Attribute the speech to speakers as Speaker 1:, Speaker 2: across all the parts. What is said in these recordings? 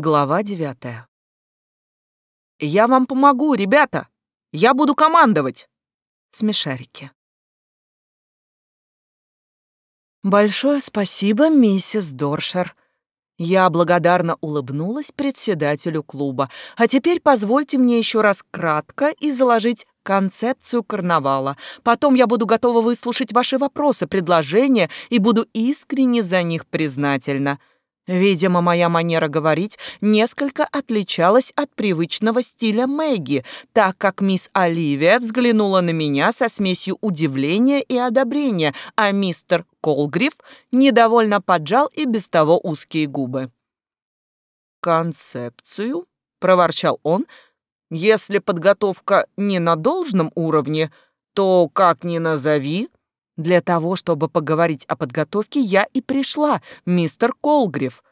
Speaker 1: Глава девятая. «Я вам помогу, ребята! Я буду командовать!» Смешарики. «Большое спасибо, миссис Доршер». Я благодарно улыбнулась председателю клуба. «А теперь позвольте мне еще раз кратко изложить концепцию карнавала. Потом я буду готова выслушать ваши вопросы, предложения и буду искренне за них признательна. Видимо, моя манера говорить несколько отличалась от привычного стиля Мэгги, так как мисс Оливия взглянула на меня со смесью удивления и одобрения, а мистер Колгриф недовольно поджал и без того узкие губы. «Концепцию?» — проворчал он. «Если подготовка не на должном уровне, то как ни назови, для того, чтобы поговорить о подготовке, я и пришла, мистер Колгрив.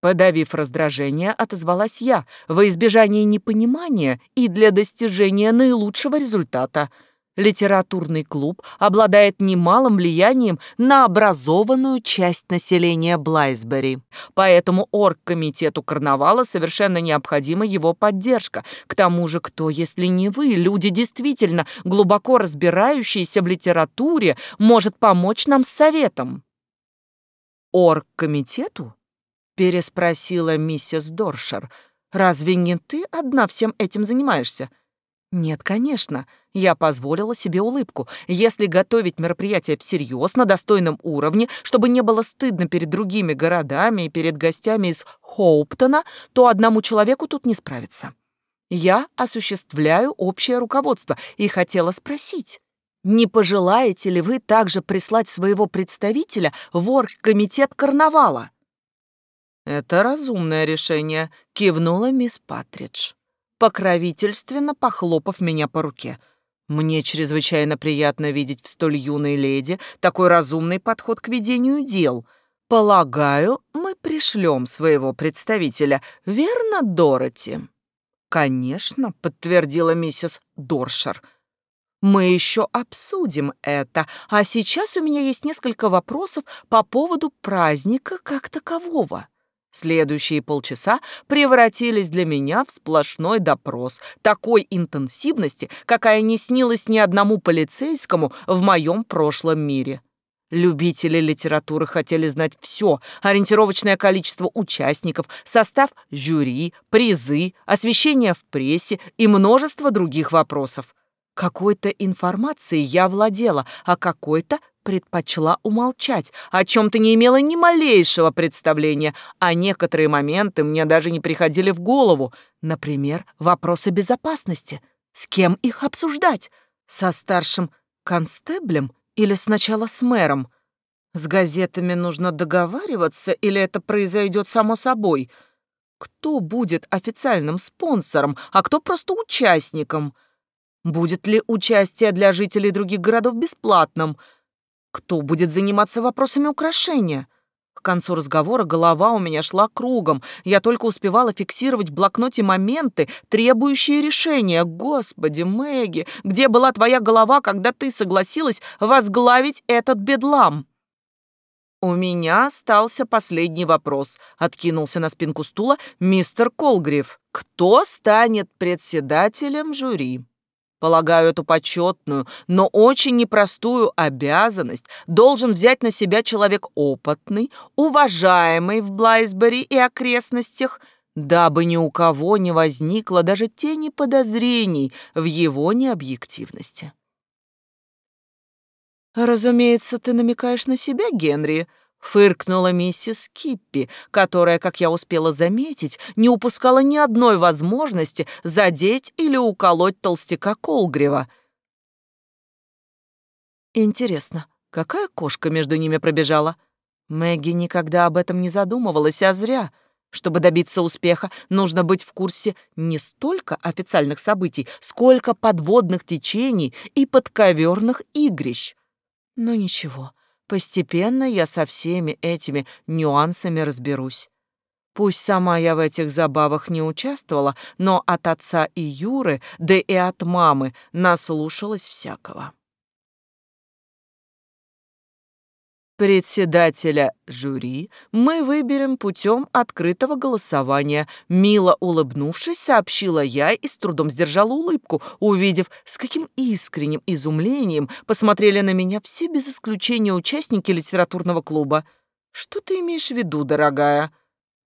Speaker 1: Подавив раздражение, отозвалась я во избежание непонимания и для достижения наилучшего результата. Литературный клуб обладает немалым влиянием на образованную часть населения Блайсбери. Поэтому оргкомитету карнавала совершенно необходима его поддержка. К тому же, кто, если не вы, люди действительно глубоко разбирающиеся в литературе, может помочь нам с советом? Оргкомитету? переспросила миссис Доршер. Разве не ты одна всем этим занимаешься? Нет, конечно. Я позволила себе улыбку. Если готовить мероприятие всерьез, на достойном уровне, чтобы не было стыдно перед другими городами и перед гостями из Хоуптона, то одному человеку тут не справиться. Я осуществляю общее руководство и хотела спросить, не пожелаете ли вы также прислать своего представителя в оргкомитет карнавала? «Это разумное решение», — кивнула мисс Патридж покровительственно похлопав меня по руке. Мне чрезвычайно приятно видеть в столь юной леди такой разумный подход к ведению дел. Полагаю, мы пришлем своего представителя, верно, Дороти? Конечно, подтвердила миссис Доршер. Мы еще обсудим это, а сейчас у меня есть несколько вопросов по поводу праздника как такового. Следующие полчаса превратились для меня в сплошной допрос такой интенсивности, какая не снилась ни одному полицейскому в моем прошлом мире. Любители литературы хотели знать все, ориентировочное количество участников, состав жюри, призы, освещение в прессе и множество других вопросов. Какой-то информацией я владела, а какой-то предпочла умолчать, о чем-то не имела ни малейшего представления, а некоторые моменты мне даже не приходили в голову. Например, вопросы безопасности. С кем их обсуждать? Со старшим констеблем или сначала с мэром? С газетами нужно договариваться или это произойдет само собой? Кто будет официальным спонсором, а кто просто участником? Будет ли участие для жителей других городов бесплатным? Кто будет заниматься вопросами украшения? К концу разговора голова у меня шла кругом. Я только успевала фиксировать в блокноте моменты, требующие решения. Господи, Мэгги, где была твоя голова, когда ты согласилась возглавить этот бедлам? «У меня остался последний вопрос», — откинулся на спинку стула мистер Колгрив. «Кто станет председателем жюри?» Полагаю, эту почетную, но очень непростую обязанность должен взять на себя человек опытный, уважаемый в Блайсбери и окрестностях, дабы ни у кого не возникло даже тени подозрений в его необъективности. «Разумеется, ты намекаешь на себя, Генри», Фыркнула миссис Киппи, которая, как я успела заметить, не упускала ни одной возможности задеть или уколоть толстяка Колгрева. Интересно, какая кошка между ними пробежала? Мэгги никогда об этом не задумывалась, а зря. Чтобы добиться успеха, нужно быть в курсе не столько официальных событий, сколько подводных течений и подковерных игрищ. Но ничего, Постепенно я со всеми этими нюансами разберусь. Пусть сама я в этих забавах не участвовала, но от отца и Юры, да и от мамы наслушалась всякого. Председателя жюри мы выберем путем открытого голосования. Мило улыбнувшись, сообщила я и с трудом сдержала улыбку, увидев, с каким искренним изумлением посмотрели на меня все без исключения участники литературного клуба. «Что ты имеешь в виду, дорогая?»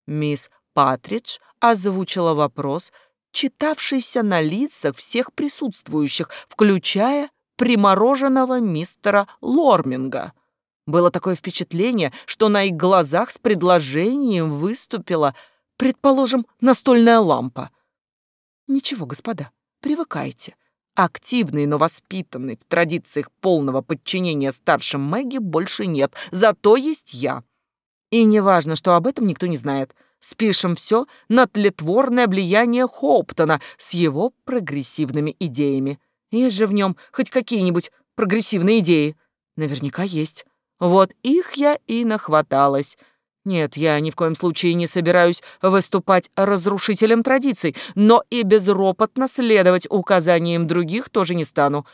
Speaker 1: Мисс Патридж озвучила вопрос, читавшийся на лицах всех присутствующих, включая примороженного мистера Лорминга. Было такое впечатление, что на их глазах с предложением выступила, предположим, настольная лампа. Ничего, господа, привыкайте. Активный, но воспитанный в традициях полного подчинения старшим Мэгги больше нет, зато есть я. И неважно, что об этом никто не знает. Спишем все на тлетворное влияние Хоуптона с его прогрессивными идеями. Есть же в нем хоть какие-нибудь прогрессивные идеи? Наверняка есть. Вот их я и нахваталась. Нет, я ни в коем случае не собираюсь выступать разрушителем традиций, но и безропотно следовать указаниям других тоже не стану.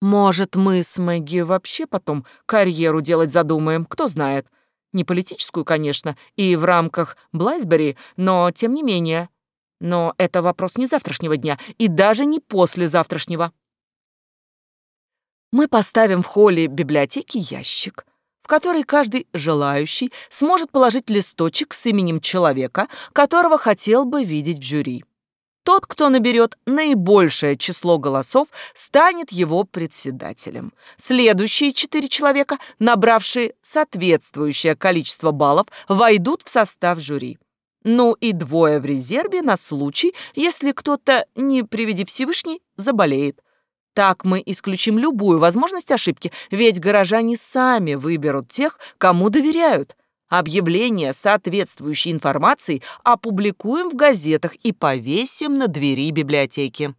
Speaker 1: Может, мы с Мэгги вообще потом карьеру делать задумаем, кто знает. Не политическую, конечно, и в рамках Блайсбери, но тем не менее. Но это вопрос не завтрашнего дня и даже не послезавтрашнего. Мы поставим в холле библиотеки ящик, который каждый желающий сможет положить листочек с именем человека, которого хотел бы видеть в жюри. Тот, кто наберет наибольшее число голосов, станет его председателем. Следующие четыре человека, набравшие соответствующее количество баллов, войдут в состав жюри. Ну и двое в резерве на случай, если кто-то, не приведи Всевышний, заболеет. Так мы исключим любую возможность ошибки, ведь горожане сами выберут тех, кому доверяют. Объявление соответствующей информации опубликуем в газетах и повесим на двери библиотеки.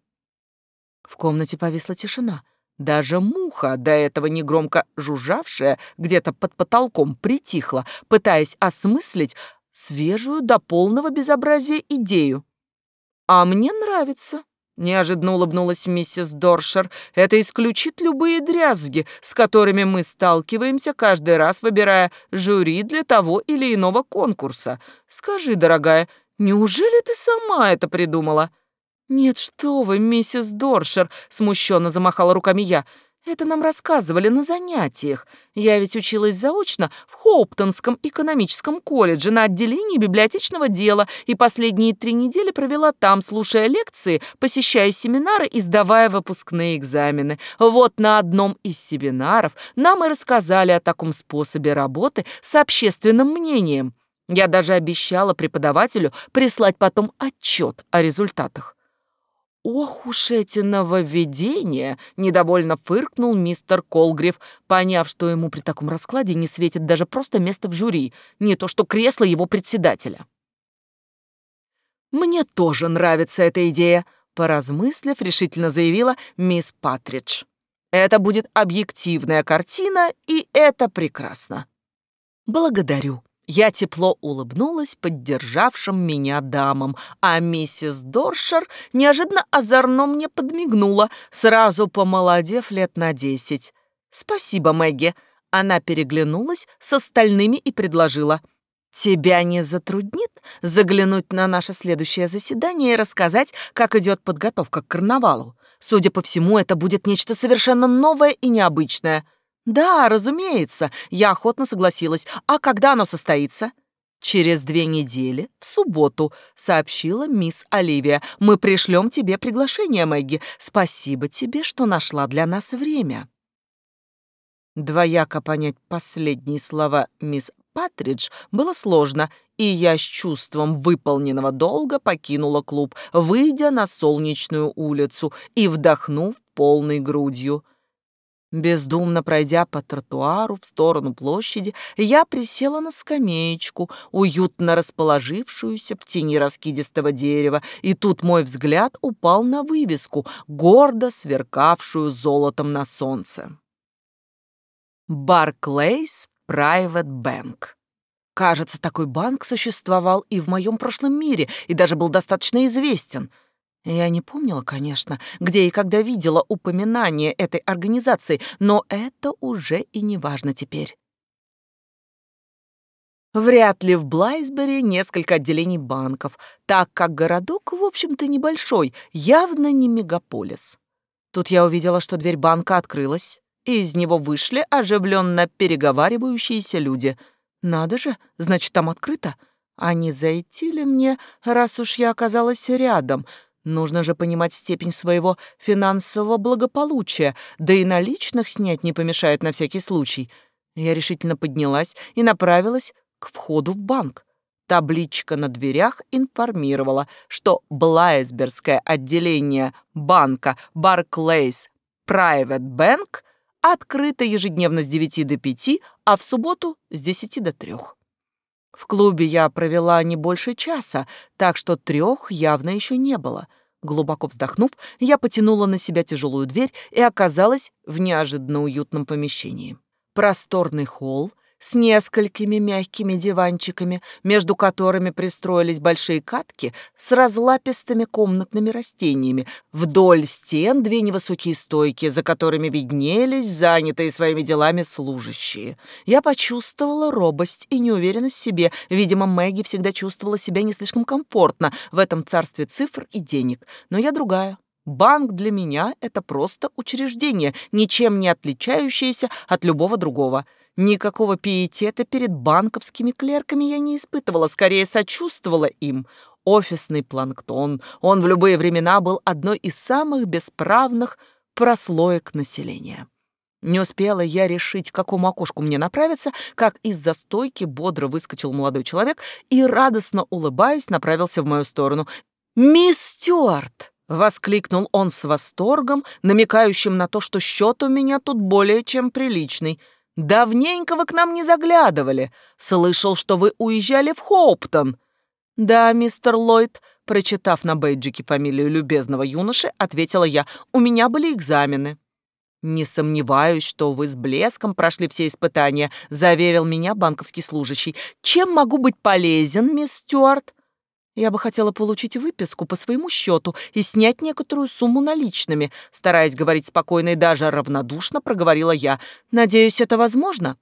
Speaker 1: В комнате повисла тишина. Даже муха, до этого негромко жужжавшая где-то под потолком, притихла, пытаясь осмыслить свежую до полного безобразия идею. «А мне нравится», Неожиданно улыбнулась миссис Доршер. «Это исключит любые дрязги, с которыми мы сталкиваемся каждый раз, выбирая жюри для того или иного конкурса. Скажи, дорогая, неужели ты сама это придумала?» «Нет, что вы, миссис Доршер!» — смущенно замахала руками я. Это нам рассказывали на занятиях. Я ведь училась заочно в Хоуптонском экономическом колледже на отделении библиотечного дела и последние три недели провела там, слушая лекции, посещая семинары и сдавая выпускные экзамены. Вот на одном из семинаров нам и рассказали о таком способе работы с общественным мнением. Я даже обещала преподавателю прислать потом отчет о результатах. «Ох уж эти нововведения!» — недовольно фыркнул мистер Колгрив, поняв, что ему при таком раскладе не светит даже просто место в жюри, не то что кресло его председателя. «Мне тоже нравится эта идея», — поразмыслив, решительно заявила мисс Патридж. «Это будет объективная картина, и это прекрасно». «Благодарю», я тепло улыбнулась поддержавшим меня дамам, а миссис Доршер неожиданно озорно мне подмигнула, сразу помолодев лет на десять. «Спасибо, Мэгги». Она переглянулась с остальными и предложила. «Тебя не затруднит заглянуть на наше следующее заседание и рассказать, как идет подготовка к карнавалу? Судя по всему, это будет нечто совершенно новое и необычное». «Да, разумеется», — я охотно согласилась. «А когда оно состоится?» «Через две недели, в субботу», — сообщила мисс Оливия. «Мы пришлем тебе приглашение, Мэгги. Спасибо тебе, что нашла для нас время». Двояко понять последние слова мисс Патридж было сложно, и я с чувством выполненного долга покинула клуб, выйдя на солнечную улицу и вдохнув полной грудью. Бездумно пройдя по тротуару в сторону площади, я присела на скамеечку, уютно расположившуюся в тени раскидистого дерева, и тут мой взгляд упал на вывеску, гордо сверкавшую золотом на солнце. Barclays Private Bank. Кажется, такой банк существовал и в моем прошлом мире, и даже был достаточно известен — я не помнила, конечно, где и когда видела упоминание этой организации, но это уже и не важно теперь. Вряд ли в Блайсбери несколько отделений банков, так как городок, в общем-то, небольшой, явно не мегаполис. Тут я увидела, что дверь банка открылась, и из него вышли оживленно переговаривающиеся люди. Надо же, значит, там открыто. А не зайти ли мне, раз уж я оказалась рядом? Нужно же понимать степень своего финансового благополучия, да и наличных снять не помешает на всякий случай. Я решительно поднялась и направилась к входу в банк. Табличка на дверях информировала, что Блайсбергское отделение банка Barclays Private Bank открыто ежедневно с 9 до 5, а в субботу с 10 до 3. В клубе я провела не больше часа, так что трех явно еще не было. Глубоко вздохнув, я потянула на себя тяжелую дверь и оказалась в неожиданно уютном помещении. Просторный холл с несколькими мягкими диванчиками, между которыми пристроились большие катки с разлапистыми комнатными растениями. Вдоль стен две невысокие стойки, за которыми виднелись занятые своими делами служащие. Я почувствовала робость и неуверенность в себе. Видимо, Мэгги всегда чувствовала себя не слишком комфортно в этом царстве цифр и денег. Но я другая. Банк для меня — это просто учреждение, ничем не отличающееся от любого другого — Никакого пиетета перед банковскими клерками я не испытывала, скорее сочувствовала им. Офисный планктон, он в любые времена был одной из самых бесправных прослоек населения. Не успела я решить, к какому окошку мне направиться, как из-за стойки бодро выскочил молодой человек и, радостно улыбаясь, направился в мою сторону. «Мисс Стюарт!» — воскликнул он с восторгом, намекающим на то, что счет у меня тут более чем приличный — Давненько вы к нам не заглядывали. Слышал, что вы уезжали в Хоуптон. Да, мистер Ллойд, прочитав на бейджике фамилию любезного юноши, ответила я. У меня были экзамены. «Не сомневаюсь, что вы с блеском прошли все испытания», — заверил меня банковский служащий. «Чем могу быть полезен, мисс Стюарт?» Я бы хотела получить выписку по своему счету и снять некоторую сумму наличными. Стараясь говорить спокойно и даже равнодушно, проговорила я. Надеюсь, это возможно?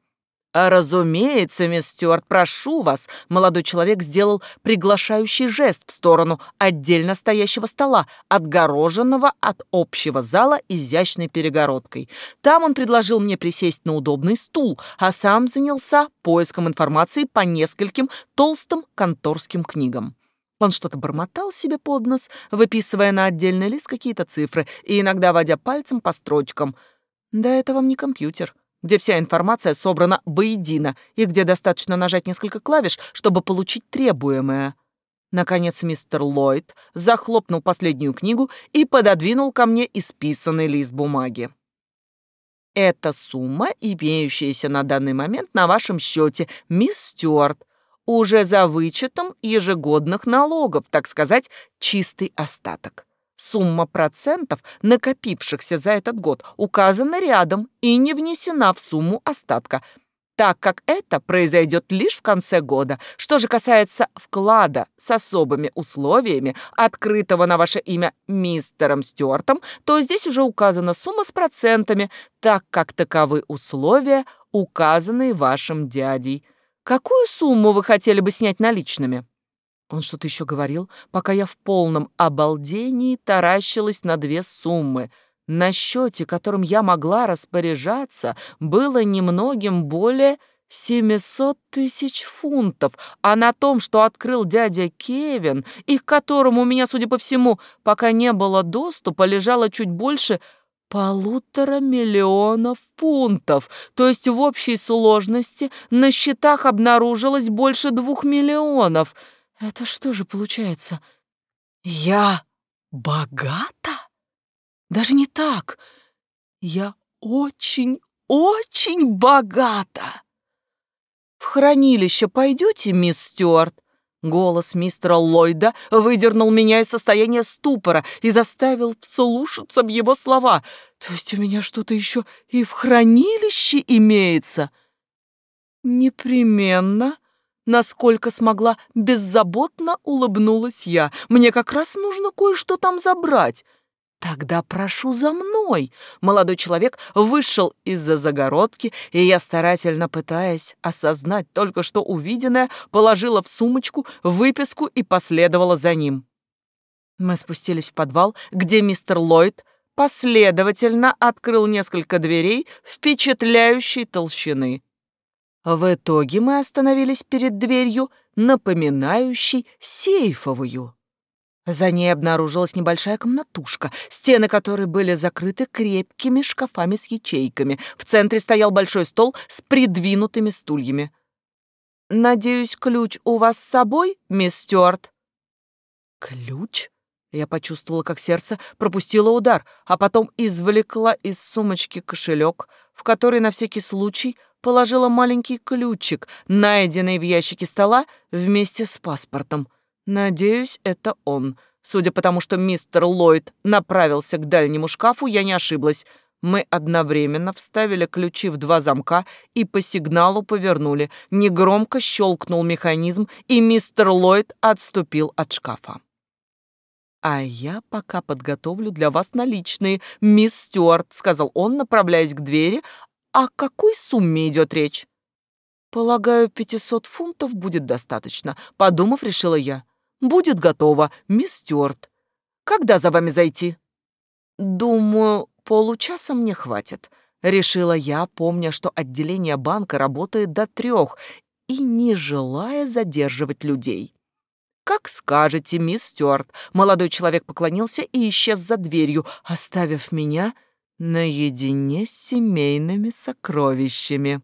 Speaker 1: «Разумеется, мисс Стюарт, прошу вас!» Молодой человек сделал приглашающий жест в сторону отдельно стоящего стола, отгороженного от общего зала изящной перегородкой. Там он предложил мне присесть на удобный стул, а сам занялся поиском информации по нескольким толстым конторским книгам. Он что-то бормотал себе под нос, выписывая на отдельный лист какие-то цифры и иногда водя пальцем по строчкам. Да это вам не компьютер, где вся информация собрана воедино и где достаточно нажать несколько клавиш, чтобы получить требуемое. Наконец мистер Ллойд захлопнул последнюю книгу и пододвинул ко мне исписанный лист бумаги. Это сумма, имеющаяся на данный момент на вашем счете, мисс Стюарт уже за вычетом ежегодных налогов, так сказать, чистый остаток. Сумма процентов, накопившихся за этот год, указана рядом и не внесена в сумму остатка, так как это произойдет лишь в конце года. Что же касается вклада с особыми условиями, открытого на ваше имя мистером Стюартом, то здесь уже указана сумма с процентами, так как таковы условия, указанные вашим дядей. Какую сумму вы хотели бы снять наличными?» Он что-то еще говорил, пока я в полном обалдении таращилась на две суммы. На счете, которым я могла распоряжаться, было немногим более 700 тысяч фунтов, а на том, что открыл дядя Кевин, и к которому у меня, судя по всему, пока не было доступа, лежало чуть больше Полутора миллионов фунтов, то есть в общей сложности на счетах обнаружилось больше двух миллионов. Это что же получается? Я богата? Даже не так. Я очень-очень богата. В хранилище пойдете, мисс Стюарт? Голос мистера Ллойда выдернул меня из состояния ступора и заставил вслушаться в его слова. То есть у меня что-то еще и в хранилище имеется? Непременно. Насколько смогла, беззаботно улыбнулась я. Мне как раз нужно кое-что там забрать. Тогда прошу за мной. Молодой человек вышел из-за загородки, и я, старательно пытаясь осознать только что увиденное, положила в сумочку выписку и последовала за ним. Мы спустились в подвал, где мистер Ллойд последовательно открыл несколько дверей впечатляющей толщины. В итоге мы остановились перед дверью, напоминающей сейфовую. За ней обнаружилась небольшая комнатушка, стены которой были закрыты крепкими шкафами с ячейками. В центре стоял большой стол с придвинутыми стульями. «Надеюсь, ключ у вас с собой, мисс Стюарт?» «Ключ?» Я почувствовала, как сердце пропустило удар, а потом извлекла из сумочки кошелек, в который на всякий случай положила маленький ключик, найденный в ящике стола вместе с паспортом. Надеюсь, это он. Судя по тому, что мистер Ллойд направился к дальнему шкафу, я не ошиблась. Мы одновременно вставили ключи в два замка и по сигналу повернули. Негромко щелкнул механизм, и мистер Ллойд отступил от шкафа. «А я пока подготовлю для вас наличные, мисс Стюарт», — сказал он, направляясь к двери. «О какой сумме идет речь?» «Полагаю, пятисот фунтов будет достаточно», — подумав, решила я. Будет готово, мисс Стюарт. Когда за вами зайти? Думаю, получаса мне хватит. Решила я, помня, что отделение банка работает до трех и не желая задерживать людей. «Как скажете, мисс Стюарт». Молодой человек поклонился и исчез за дверью, оставив меня наедине с семейными сокровищами.